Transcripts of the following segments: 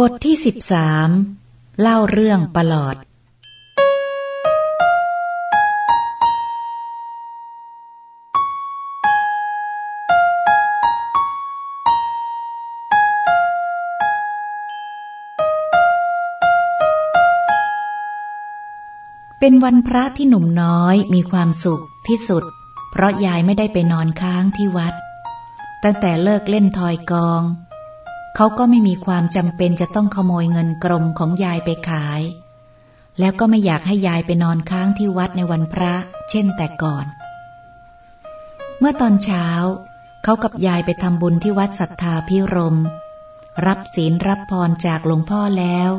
บทที่สิบสามเล่าเรื่องประหลอด เป็นวันพระที่หนุ่มน้อยมีความสุขที่สุด เพราะยายไม่ได้ไปนอนค้างที่วัด ตั้งแต่เลิกเล่นทอยกอง เขาก็ไม่มีความจำเป็นจะต้องขโมยเงินกรมของยายไปขาย แล้วก็ไม่อยากให้ยายไปนอนค้างที่วัดในวันพระ เช่นแต่ก่อน เมื่อตอนเช้า เขากับยายไปทำบุญที่วัดศรัทธาพิรม รับศีลรับพรจากหลวงพ่อแล้ว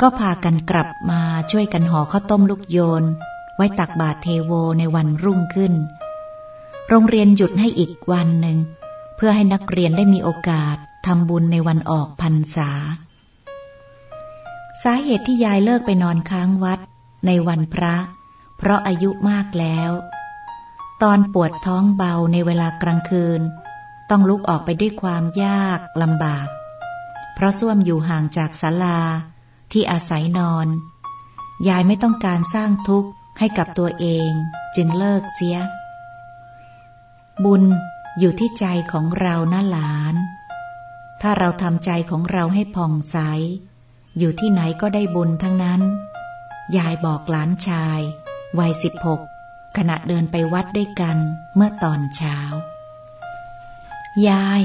ก็พากันกลับมาช่วยกันห่อข้าวต้มลูกโยน ไว้ตักบาตรเทโวในวันรุ่งขึ้น โรงเรียนหยุดให้อีกวันหนึ่งเพื่อให้นักเรียนได้มีโอกาส ทำบุญในวันออกพรรษา สาเหตุที่ยายเลิกไปนอนค้างวัดในวันพระ เพราะอายุมากแล้ว ตอนปวดท้องเบาในเวลากลางคืน ต้องลุกออกไปด้วยความยากลำบาก เพราะส้วมอยู่ห่างจากศาลาที่อาศัยนอน ยายไม่ต้องการสร้างทุกข์ให้กับตัวเองจึงเลิกเสีย บุญอยู่ที่ใจของเรานะหลาน ถ้าเราทำใจของเราให้ผ่องใส อยู่ที่ไหนก็ได้บุญทั้งนั้น ยายบอกหลานชาย วัยสิบหกขณะเดินไปวัดด้วยกันเมื่อตอนเช้า ยาย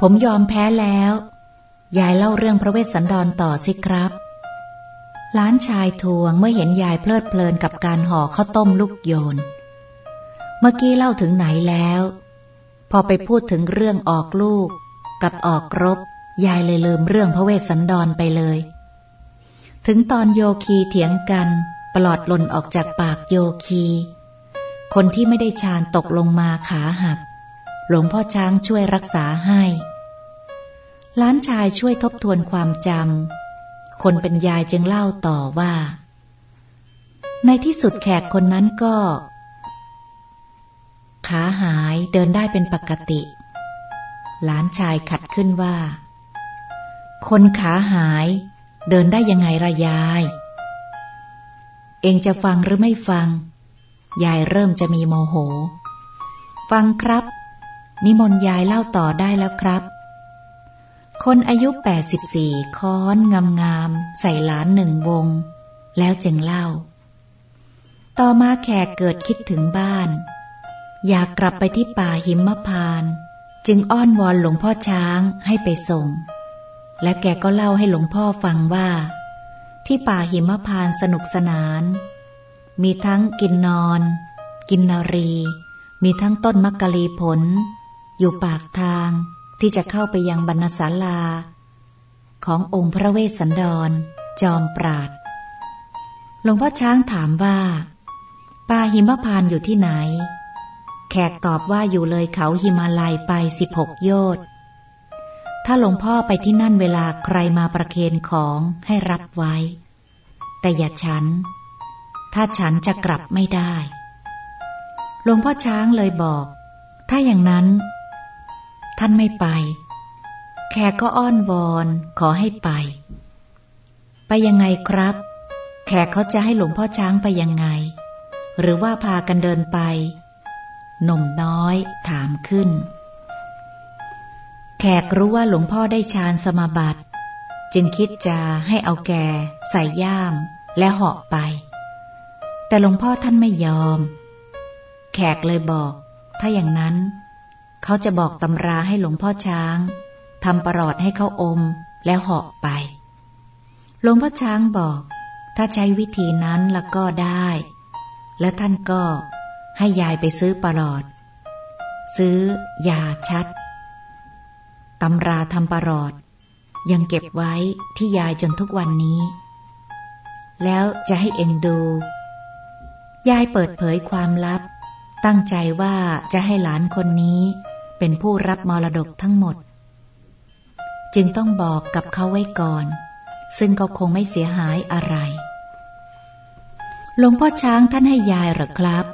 ผมยอมแพ้แล้ว ยายเล่าเรื่องพระเวสสันดรต่อสิครับ หลานชายทวงเมื่อเห็นยายเพลิดเพลินกับการห่อข้าวต้มลูกโยน เมื่อกี้เล่าถึงไหนแล้ว พอไปพูดถึงเรื่องออกลูก กับออกรบ ยายเลยลืมเรื่องพระเวสสันดรไปเลย ถึงตอนโยคีเถียงกันปลอดหล่นออกจากปากโยคี คนที่ไม่ได้ฌานตกลงมาขาหัก หลวงพ่อช้างช่วยรักษาให้ล้านชายช่วยทบทวนความจำ คนเป็นยายจึงเล่าต่อว่า ในที่สุดแขกคนนั้นก็ ขาหายเดินได้เป็นปกติ หลานชายขัดขึ้นว่า คนขาหาย เดินได้ยังไงระยาย เองจะฟังหรือไม่ฟัง ยายเริ่มจะมีโมโห ฟังครับ นิมนต์ยายเล่าต่อได้แล้วครับ คนอายุแปดสิบสี่ค้อนงามงามใส่หลานหนึ่งวง แล้วจึงเล่า ต่อมาแขกเกิดคิดถึงบ้าน อยากกลับไปที่ป่าหิมพาน จึงอ้อนวอนหลวงพ่อช้างให้ไปส่ง และแกก็เล่าให้หลวงพ่อฟังว่า ที่ป่าหิมพานสนุกสนาน มีทั้งกินนอน กินนารี มีทั้งต้นมักกะลีผล อยู่ปากทางที่จะเข้าไปยังบรรณศาลา ขององค์พระเวสสันดร จอมปราดหลวงพ่อช้างถามว่า ป่าหิมพานอยู่ที่ไหน แขกตอบว่าอยู่เลยเขาหิมาลัยไปสิบหกโยชน์ถ้าหลวงพ่อไปที่นั่นเวลาใครมาประเคนของให้รับไว้ แต่อย่าฉัน ถ้าฉันจะกลับไม่ได้ หลวงพ่อช้างเลยบอก ถ้าอย่างนั้น ท่านไม่ไป แขกก็อ้อนวอนขอให้ไป ไปยังไงครับ แขกเขาจะให้หลวงพ่อช้างไปยังไง หรือว่าพากันเดินไป นมน้อยถามขึ้น แขกรู้ว่าหลวงพ่อได้ฌานสมาบัติ จึงคิดจะให้เอาแกใส่ย่ามและเหาะไป แต่หลวงพ่อท่านไม่ยอม แขกเลยบอก ถ้าอย่างนั้น เขาจะบอกตำราให้หลวงพ่อช้างทำประหลอดให้เขาอมแล้วเหาะไป หลวงพ่อช้างบอก ถ้าใช้วิธีนั้นแล้วก็ได้ และท่านก็ ให้ยายไปซื้อปลอด ซื้อยาชัดตำราทำปลอด ยังเก็บไว้ที่ยายจนทุกวันนี้ แล้วจะให้เองดู ยายเปิดเผยความลับ ตั้งใจว่าจะให้หลานคนนี้เป็นผู้รับมรดกทั้งหมด จึงต้องบอกกับเขาไว้ก่อน ซึ่งเขาคงไม่เสียหายอะไรหลวงพ่อช้างท่านให้ยายหรอครับ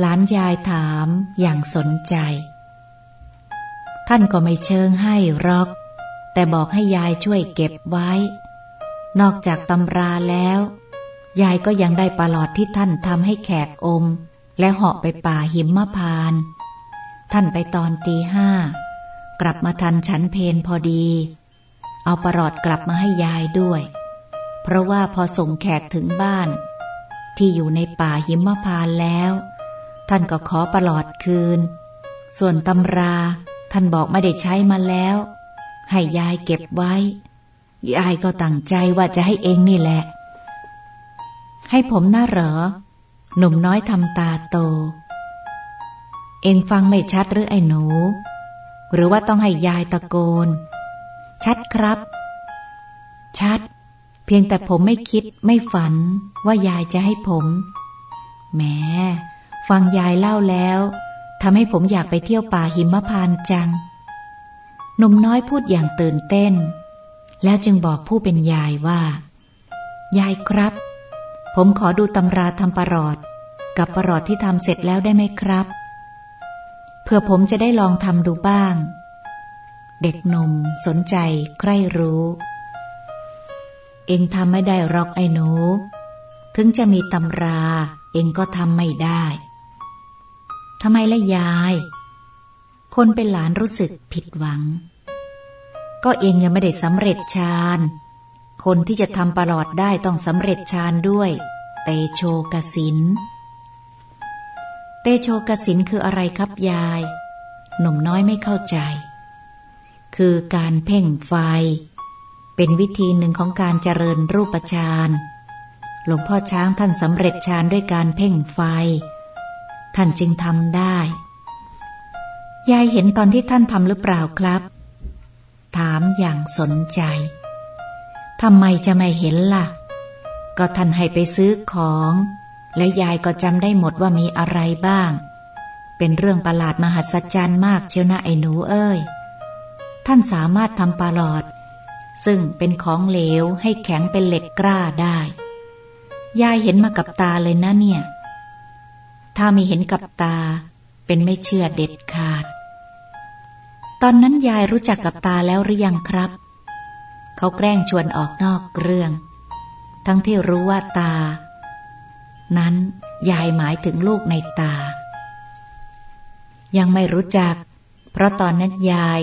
หลานยายถามอย่างสนใจ ท่านก็ไม่เชิงให้รอก แต่บอกให้ยายช่วยเก็บไว้ นอกจากตำราแล้ว ยายก็ยังได้ปลอดที่ท่านทำให้แขกอม และเหาะไปป่าหิมมะพาน ท่านไปตอนตีห้ากลับมาทันฉันเพนพอดี เอาปลอดกลับมาให้ยายด้วย เพราะว่าพอส่งแขกถึงบ้าน ที่อยู่ในป่าหิมพานแล้ว ท่านก็ขอปลอดคืน ส่วนตำรา ท่านบอกไม่ได้ใช้มาแล้ว ให้ยายเก็บไว้ ยายก็ตั้งใจว่าจะให้เองนี่แหละ ให้ผมน่าเหรอ หนุ่มน้อยทำตาโต เองฟังไม่ชัดหรือไอ้หนู หรือว่าต้องให้ยายตะโกน ชัดครับ ชัด เพียงแต่ผมไม่คิดไม่ฝันว่ายายจะให้ผมแหม ฟังยายเล่าแล้วทำให้ผมอยากไปเที่ยวป่าหิมพานจัง หนุ่มน้อยพูดอย่างตื่นเต้น แล้วจึงบอกผู้เป็นยายว่า ยายครับ ผมขอดูตำราทำประหลอด กับประหลอดที่ทำเสร็จแล้วได้ไหมครับ เพื่อผมจะได้ลองทำดูบ้าง เด็กหนุ่มสนใจใคร่รู้ เองทำไม่ได้หรอกไอ้หนู ถึงจะมีตำรา เองก็ทำไม่ได้ ทำไมละยาย คนเป็นหลานรู้สึกผิดหวัง ก็เองยังไม่ได้สำเร็จฌาน คนที่จะทำประหลอดได้ต้องสำเร็จฌานด้วย เตโชกสิน เตโชกสินคืออะไรครับยาย หนุ่มน้อยไม่เข้าใจ คือการเพ่งไฟ เป็นวิธีหนึ่งของการเจริญรูปฌาน หลวงพ่อช้างท่านสำเร็จฌานด้วยการเพ่งไฟ ท่านจึงทำได้ ยายเห็นตอนที่ท่านทำหรือเปล่าครับ ถามอย่างสนใจ ทำไมจะไม่เห็นล่ะ ก็ท่านให้ไปซื้อของ และยายก็จำได้หมดว่ามีอะไรบ้าง เป็นเรื่องประหลาดมหัศจรรย์มากเชียวนะไอ้หนูเอ้ย ท่านสามารถทำปลอด ซึ่งเป็นของเหลวให้แข็งเป็นเหล็กกล้าได้ ยายเห็นมากับตาเลยนะเนี่ย ถ้ามีเห็นกับตา เป็นไม่เชื่อเด็ดขาด ตอนนั้นยายรู้จักกับตาแล้วหรือยังครับ เขาแกล้งชวนออกนอกเรื่อง ทั้งที่รู้ว่าตา นั้นยายหมายถึงลูกในตา ยังไม่รู้จัก เพราะตอนนั้นยาย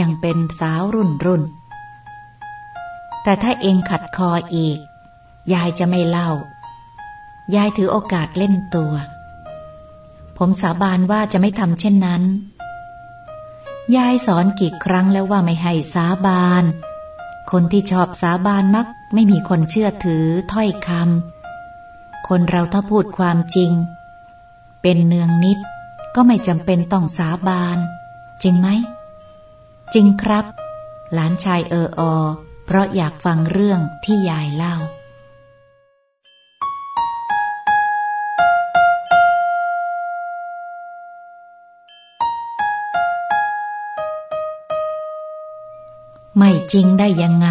ยังเป็นสาวรุ่นรุ่น แต่ถ้าเองขัดคออีก ยายจะไม่เล่า ยายถือโอกาสเล่นตัว ผมสาบานว่าจะไม่ทำเช่นนั้น ยายสอนกี่ครั้งแล้วว่าไม่ให้สาบาน คนที่ชอบสาบานมักไม่มีคนเชื่อถือถ้อยคำ คนเราถ้าพูดความจริง เป็นเนืองนิด ก็ไม่จำเป็นต้องสาบาน จริงไหม จริงครับ หลานชายเอออ เพราะอยากฟังเรื่องที่ยายเล่า ไม่จริงได้ยังไง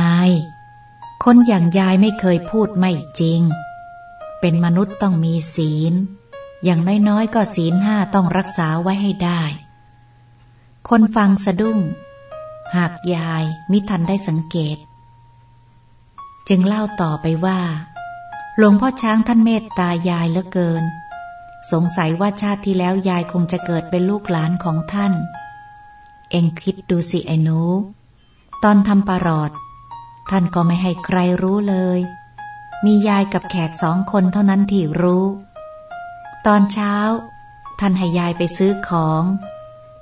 คนอย่างยายไม่เคยพูดไม่จริง เป็นมนุษย์ต้องมีศีล อย่างน้อยๆ ก็ศีลห้าต้องรักษาไว้ให้ได้ คนฟังสะดุ้ง หากยายมิทันได้สังเกต จึงเล่าต่อไปว่า หลวงพ่อช้างท่านเมตตายายเหลือเกิน สงสัยว่าชาติที่แล้วยายคงจะเกิดเป็นลูกหลานของท่าน เองคิดดูสิไอ้หนู ตอนทำปารอด ท่านก็ไม่ให้ใครรู้เลย มียายกับแขกสองคนเท่านั้นที่รู้ ตอนเช้า ท่านให้ยายไปซื้อของ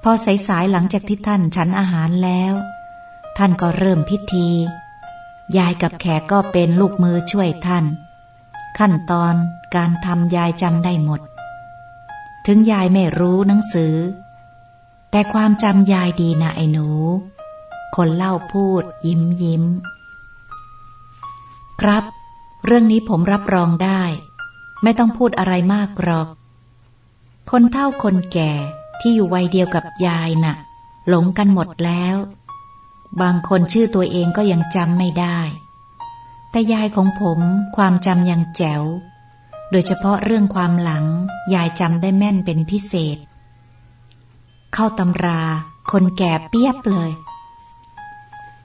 พอสายๆหลังจากที่ท่านฉันอาหารแล้ว ท่านก็เริ่มพิธี ยายกับแขกก็เป็นลูกมือช่วยท่าน ขั้นตอนการทำยายจำได้หมด ถึงยายไม่รู้หนังสือ แต่ความจำยายดีนะไอ้หนู คนเล่าพูด ยิ้มยิ้ม ครับ เรื่องนี้ผมรับรองได้ ไม่ต้องพูดอะไรมากหรอก คนเฒ่าคนแก่ที่อยู่วัยเดียวกับยายนะ่ะ หลงกันหมดแล้ว บางคนชื่อตัวเองก็ยังจำไม่ได้ แต่ยายของผมความจำยังแจ๋ว โดยเฉพาะเรื่องความหลัง ยายจำได้แม่นเป็นพิเศษ เข้าตำราคนแก่เปียบเลย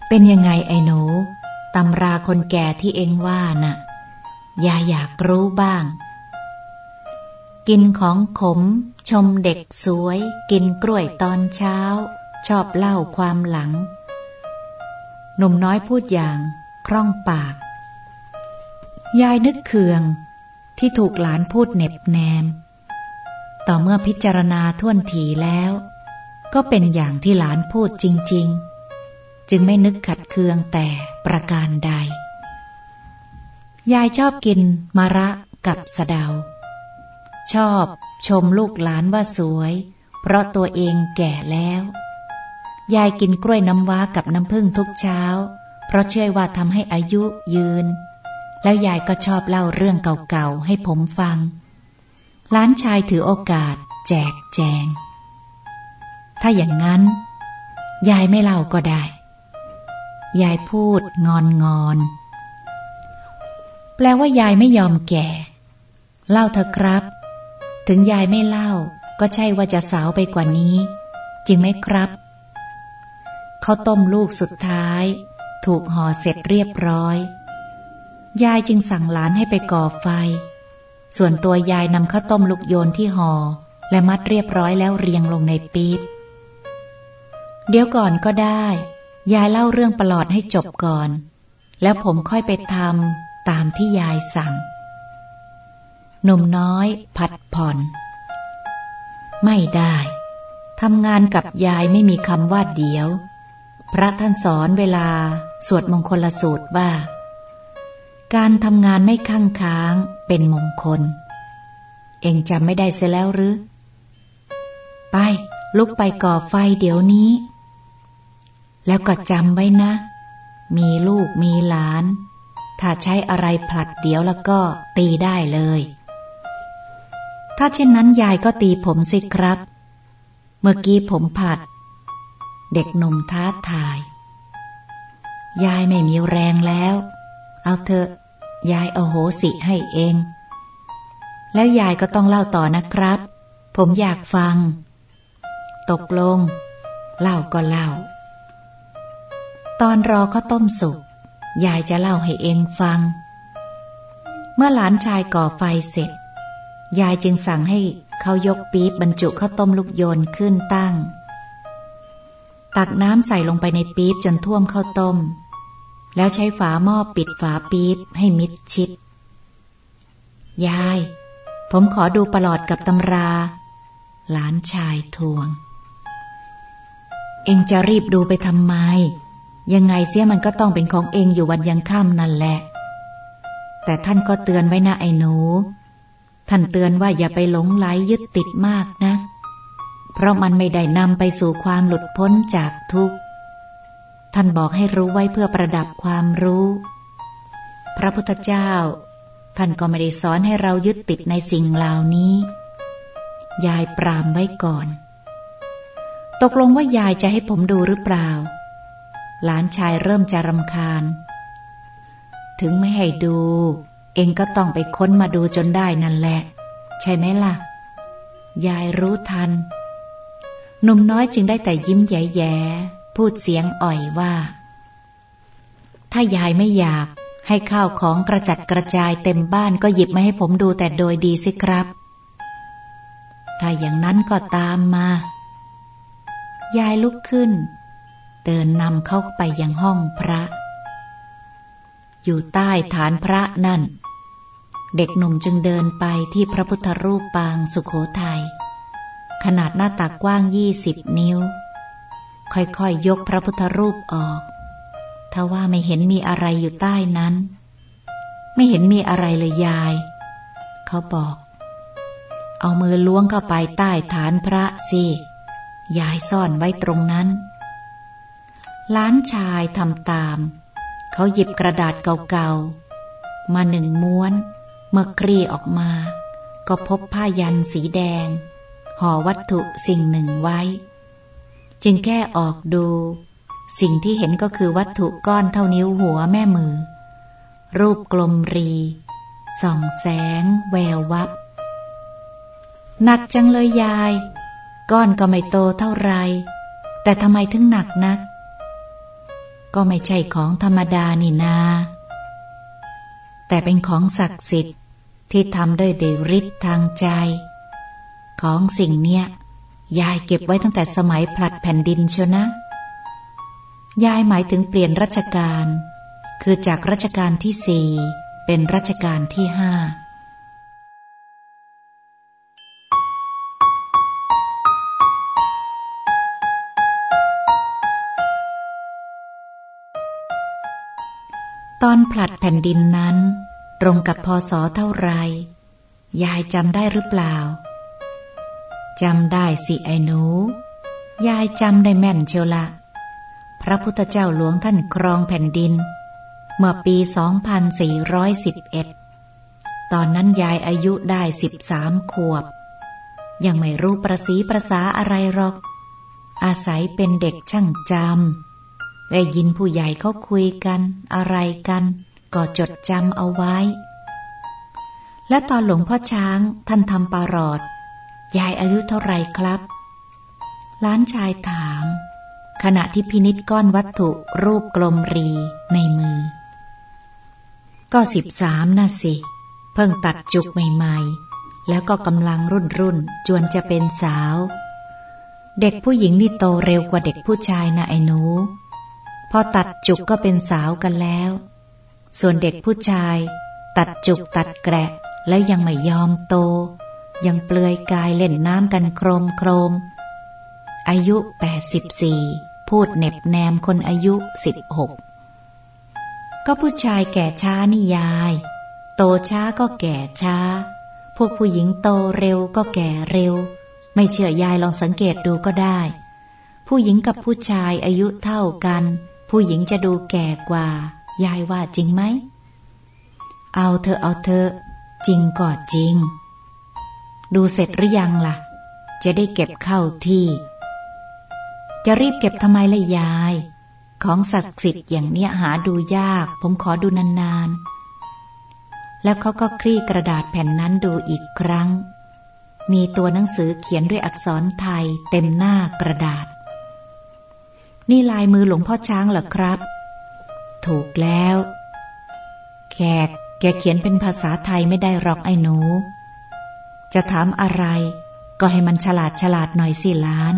เป็นยังไงไอ้หนูตำราคนแก่ที่เองว่านะ่ะยายอยากรู้บ้าง กินของขม ชมเด็กสวย กินกล้วยตอนเช้า ชอบเล่าความหลัง หนุ่มน้อยพูดอย่างคล่องปาก ยายนึกเคืองที่ถูกหลานพูดเน็บแนม ต่อเมื่อพิจารณาท่วนทีแล้ว ก็เป็นอย่างที่หลานพูดจริง ๆ จึงไม่นึกขัดเคืองแต่ประการใด ยายชอบกินมะระกับสะเดา ชอบชมลูกหลานว่าสวย เพราะตัวเองแก่แล้ว ยายกินกล้วยน้ำว้ากับน้ำผึ้งทุกเช้า เพราะเชื่อว่าทำให้อายุยืน แล้วยายก็ชอบเล่าเรื่องเก่าๆให้ผมฟังล้านชายถือโอกาส แจกแจง ถ้าอย่างนั้น ยายไม่เล่าก็ได้ ยายพูดงอนงอน แปลว่ายายไม่ยอมแก่ เล่าเถอะครับ ถึงยายไม่เล่า ก็ใช่ว่าจะสาวไปกว่านี้ จริงไหมครับเขาต้มลูกสุดท้าย ถูกห่อเสร็จเรียบร้อย ยายจึงสั่งหลานให้ไปก่อไฟ ส่วนตัวยายนำข้าวต้มลูกโยนที่หอ่อและมัดเรียบร้อยแล้วเรียงลงในปี๊บเดี๋ยวก่อนก็ได้ ยายเล่าเรื่องประหลอดให้จบก่อน แล้วผมค่อยไปทำตามที่ยายสั่งหนุ่มน้อย ผัดผ่อน ไม่ได้ทำงานกับยายไม่มีคำว่าเดียว พระท่านสอนเวลา สวดมงคลสูตรว่า การทำงานไม่ข้างค้างเป็นมงคล เองจำไม่ได้เสียแล้วหรือ ไป ลุกไปก่อไฟเดี๋ยวนี้ แล้วก็จำไว้นะ มีลูกมีหลาน ถ้าใช้อะไรผลัดเดี๋ยวแล้วก็ตีได้เลย ถ้าเช่นนั้นยายก็ตีผมสิครับ เมื่อกี้ผมผัด เด็กหนุ่มท้าทาย ยายไม่มีแรงแล้ว เอาเถอะ ยายเอาโหสิให้เอง แล้วยายก็ต้องเล่าต่อนะครับ ผมอยากฟัง ตกลง เล่าก็เล่า ตอนรอข้าวต้มสุก ยายจะเล่าให้เองฟัง เมื่อหลานชายก่อไฟเสร็จ ยายจึงสั่งให้เขายกปี๊บบรรจุข้าวต้มลูกโยนขึ้นตั้ง ตักน้ำใส่ลงไปในปี๊บจนท่วมข้าวต้ม แล้วใช้ฝาหม้อปิดฝาปี๊บให้มิดชิด ยาย ผมขอดูประหลอดกับตำรา หลานชายทวง เองจะรีบดูไปทำไม ยังไงเสียมันก็ต้องเป็นของเองอยู่วันยังค่ำนั่นแหละ แต่ท่านก็เตือนไว้นะไอ้หนู ท่านเตือนว่าอย่าไปหลงไหลยึดติดมากนะ เพราะมันไม่ได้นำไปสู่ความหลุดพ้นจากทุกข์ ท่านบอกให้รู้ไว้เพื่อประดับความรู้ พระพุทธเจ้า ท่านก็ไม่ได้สอนให้เรายึดติดในสิ่งเหล่านี้ ยายปรามไว้ก่อน ตกลงว่ายายจะให้ผมดูหรือเปล่า หลานชายเริ่มจะรำคาญ ถึงไม่ให้ดู เองก็ต้องไปค้นมาดูจนได้นั่นแหละ ใช่ไหมล่ะ ยายรู้ทัน หนุ่มน้อยจึงได้แต่ยิ้มแย่พูดเสียงอ่อยว่า ถ้ายายไม่อยากให้ข้าวของกระจัดกระจายเต็มบ้านก็หยิบมาให้ผมดูแต่โดยดีสิครับ ถ้าอย่างนั้นก็ตามมา ยายลุกขึ้น เดินนำเข้าไปยังห้องพระ อยู่ใต้ฐานพระนั่น เด็กหนุ่มจึงเดินไปที่พระพุทธรูปปางสุขโขทยัยขนาดหน้าตักกว้างยี่สิบนิ้ว ค่อยๆยยกพระพุทธรูปออกถ้าว่าไม่เห็นมีอะไรอยู่ใต้นั้น ไม่เห็นมีอะไรเลยยาย เขาบอก เอามือล้วงเข้าไปใต้ฐานพระสิยายซ่อนไว้ตรงนั้น ล้านชายทำตาม เขาหยิบกระดาษเก่าๆ มาหนึ่งม้วน เมื่อคลี่ออกมา ก็พบผ้ายันสีแดง ห่อวัตถุสิ่งหนึ่งไว้ จึงแก้ออกดู สิ่งที่เห็นก็คือวัตถุก้อนเท่านิ้วหัวแม่มือ รูปกลมรี ส่องแสง แวววับ หนักจังเลยยาย ก้อนก็ไม่โตเท่าไร แต่ทำไมถึงหนักนัก ก็ไม่ใช่ของธรรมดานี่นา แต่เป็นของศักดิ์สิทธิ์ที่ทำด้วยเดริททางใจ ของสิ่งเนี้ย ยายเก็บไว้ตั้งแต่สมัยผลัดแผ่นดินเชียวนะ ยายหมายถึงเปลี่ยนรัชกาลคือจากรัชกาลที่สี่เป็นรัชกาลที่ห้า ตอนผลัดแผ่นดินนั้น ตรงกับพศเท่าไร ยายจำได้หรือเปล่า จำได้สิไอ้หนู ยายจำได้แม่นเชียวละ พระพุทธเจ้าหลวงท่านครองแผ่นดิน เมื่อปี 2411 ตอนนั้นยายอายุได้ 13 ขวบ ยังไม่รู้ประสีประสาอะไรหรอก อาศัยเป็นเด็กช่างจำ ได้ยินผู้ใหญ่เขาคุยกัน อะไรกัน ก็จดจำเอาไว้ และตอนหลวงพ่อช้างท่านทำปารอด ยายอายุเท่าไรครับ ล้านชายถาม ขณะที่พินิษก้อนวัตถุรูปกลมรีในมือ ก็สิบสามน่ะสิ เพิ่งตัดจุกใหม่ ๆ แล้วก็กำลังรุ่นรุ่นจวนจะเป็นสาว เด็กผู้หญิงนี่โตเร็วกว่าเด็กผู้ชายนะไอ้หนู พอตัดจุกก็เป็นสาวกันแล้ว ส่วนเด็กผู้ชาย ตัดจุกตัดแกะและยังไม่ยอมโต ยังเปลือยกายเล่นน้ำกันโครมโครม อายุแปดสิบสี่พูดเน็บแนมคนอายุสิบหกก็ผู้ชายแก่ช้านี่ยาย โตช้าก็แก่ช้า พวกผู้หญิงโตเร็วก็แก่เร็ว ไม่เชื่อยายลองสังเกตดูก็ได้ ผู้หญิงกับผู้ชายอายุเท่ากัน ผู้หญิงจะดูแก่กว่า ยายว่าจริงไหม เอาเธอเอาเธอ จริงก็จริง ดูเสร็จหรือยังละ่ะ จะได้เก็บเข้าที่ จะรีบเก็บทำไมล่ะยาย ของศักดิ์สิทธิ์อย่างเนี้ยหาดูยาก ผมขอดูนานๆ แล้วเขาก็คลี่กระดาษแผ่นนั้นดูอีกครั้ง มีตัวหนังสือเขียนด้วยอักษรไทยเต็มหน้ากระดาษ นี่ลายมือหลวงพ่อช้างเหรอครับ ถูกแล้ว แขก แกเขียนเป็นภาษาไทยไม่ได้หรอกไอ้หนู จะถามอะไร ก็ให้มันฉลาดฉลาดหน่อยสิล้าน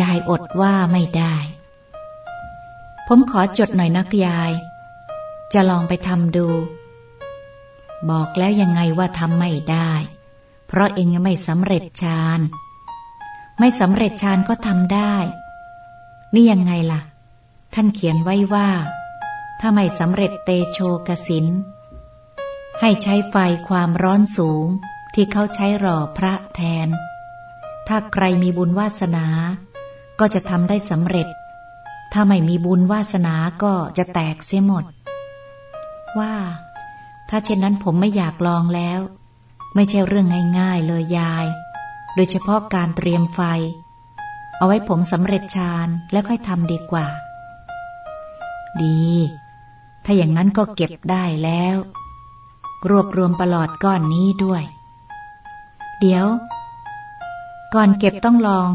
ยายอดว่าไม่ได้ ผมขอจดหน่อยนักยาย จะลองไปทำดู บอกแล้วยังไงว่าทำไม่ได้ เพราะเองยังไม่สำเร็จฌาน ไม่สำเร็จฌานก็ทำได้ นี่ยังไงล่ะ ท่านเขียนไว้ว่า ถ้าไม่สำเร็จเตโชกสิน ให้ใช้ไฟความร้อนสูงที่เขาใช้รอพระแทน ถ้าใครมีบุญวาสนา ก็จะทำได้สำเร็จ ถ้าไม่มีบุญวาสนาก็จะแตกเสียหมด ว่า ถ้าเช่นนั้นผมไม่อยากลองแล้ว ไม่ใช่เรื่องง่ายๆเลยยาย โดยเฉพาะการเตรียมไฟ เอาไว้ผมสำเร็จฌานแล้วค่อยทำดีกว่า ดี ถ้าอย่างนั้นก็เก็บได้แล้ว รวบรวมประหลอดก้อนนี้ด้วย เดี๋ยว ก่อนเก็บต้องลอง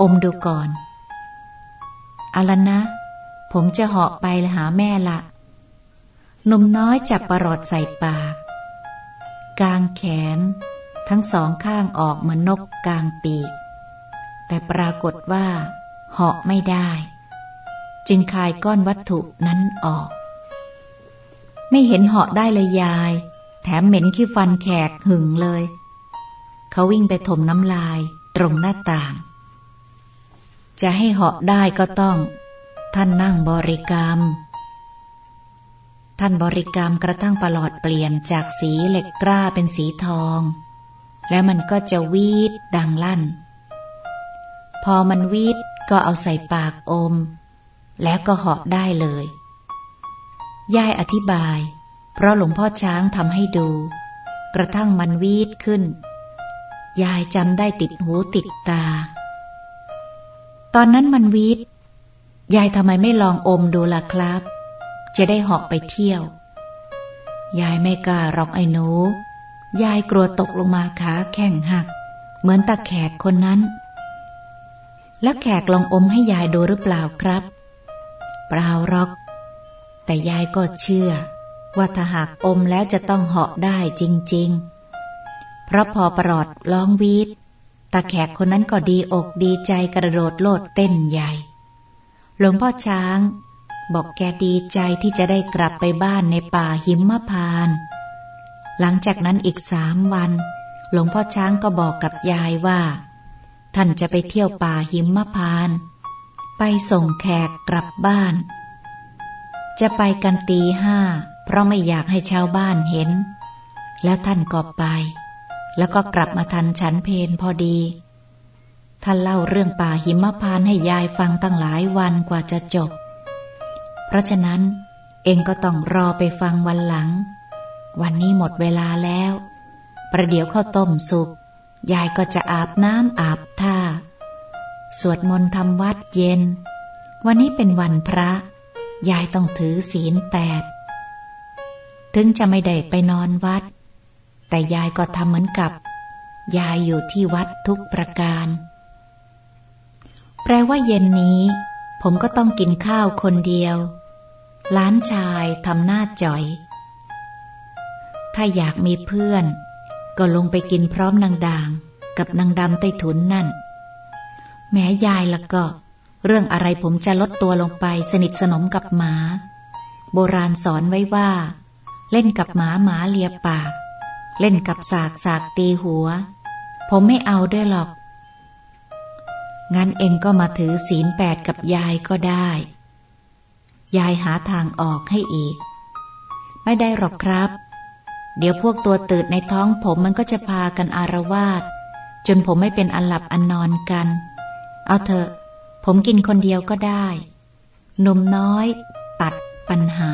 อมดูก่อนเอาละนะ ผมจะเหาะไปหาแม่ละหนุ่มน้อยจับประหลอดใส่ปากกางแขน ทั้งสองข้างออกเหมือนนกกลางปีก แต่ปรากฏว่า เหาะไม่ได้ จึงคายก้อนวัตถุนั้นออก ไม่เห็นเหาะได้เลยยาย แถมเหม็นขี้ฟันแขกหึงเลย เขาวิ่งไปถมน้ำลายตรงหน้าต่าง จะให้เหาะได้ก็ต้อง ท่านนั่งบริกรรม ท่านบริกรรมกระทั่งประหลอดเปลี่ยนจากสีเหล็กกล้าเป็นสีทอง แล้วมันก็จะวีดดังลั่น พอมันวีดก็เอาใส่ปากอม แล้วก็เหาะได้เลย ยายอธิบาย เพราะหลวงพ่อช้างทำให้ดู กระทั่งมันวีดขึ้น ยายจำได้ติดหูติดตา ตอนนั้นมันวีดยายทำไมไม่ลองอมดูล่ะครับ จะได้เหาะไปเที่ยว ยายไม่กล้าหรอกไอ้หนู ยายกลัวตกลงมาขาแข้งหัก เหมือนตาแขกคนนั้น แล้วแขกลองอมให้ยายดูหรือเปล่าครับ เปล่าหรอก แต่ยายก็เชื่อ ว่าถ้าหากอมแล้วจะต้องเหาะได้จริง ๆ เพราะพอประหลอดร้องวีดตาแขกคนนั้นก็ดีอกดีใจกระโดดโลดเต้นใหญ่ หลวงพ่อช้าง บอกแกดีใจที่จะได้กลับไปบ้านในป่าหิมพาน หลังจากนั้นอีกสามวัน หลวงพ่อช้างก็บอกกับยายว่า ท่านจะไปเที่ยวป่าหิมพาน ไปส่งแขกกลับบ้าน จะไปกันตีห้า เพราะไม่อยากให้ชาวบ้านเห็น แล้วท่านก็ไป แล้วก็กลับมาทันฉันเพนพอดี ท่านเล่าเรื่องป่าหิมพานให้ยายฟังตั้งหลายวันกว่าจะจบ เพราะฉะนั้นเองก็ต้องรอไปฟังวันหลัง วันนี้หมดเวลาแล้ว ประเดี๋ยวข้าวต้มสุก ยายก็จะอาบน้ำอาบท่า สวดมนต์ทำวัดเย็น วันนี้เป็นวันพระ ยายต้องถือศีลแปด ถึงจะไม่ได้ไปนอนวัด แต่ยายก็ทำเหมือนกับ ยายอยู่ที่วัดทุกประการ แปลว่าเย็นนี้ ผมก็ต้องกินข้าวคนเดียว ล้านชายทำหน้าจ่อย ถ้าอยากมีเพื่อน ก็ลงไปกินพร้อมนางด่าง กับนางดำใต้ถุนนั่น แม้ยายละก็ เรื่องอะไรผมจะลดตัวลงไปสนิทสนมกับหมา โบราณสอนไว้ว่า เล่นกับหมาหมาเลียปาก เล่นกับสากสากตีหัว ผมไม่เอาด้วยหรอก งั้นเองก็มาถือศีลแปดกับยายก็ได้ ยายหาทางออกให้อีก ไม่ได้หรอกครับ เดี๋ยวพวกตัวตืดในท้องผมมันก็จะพากันอารวาสจนผมไม่เป็นอันหลับอันนอนกัน เอาเถอะ ผมกินคนเดียวก็ได้ นมน้อย ตัดปัญหา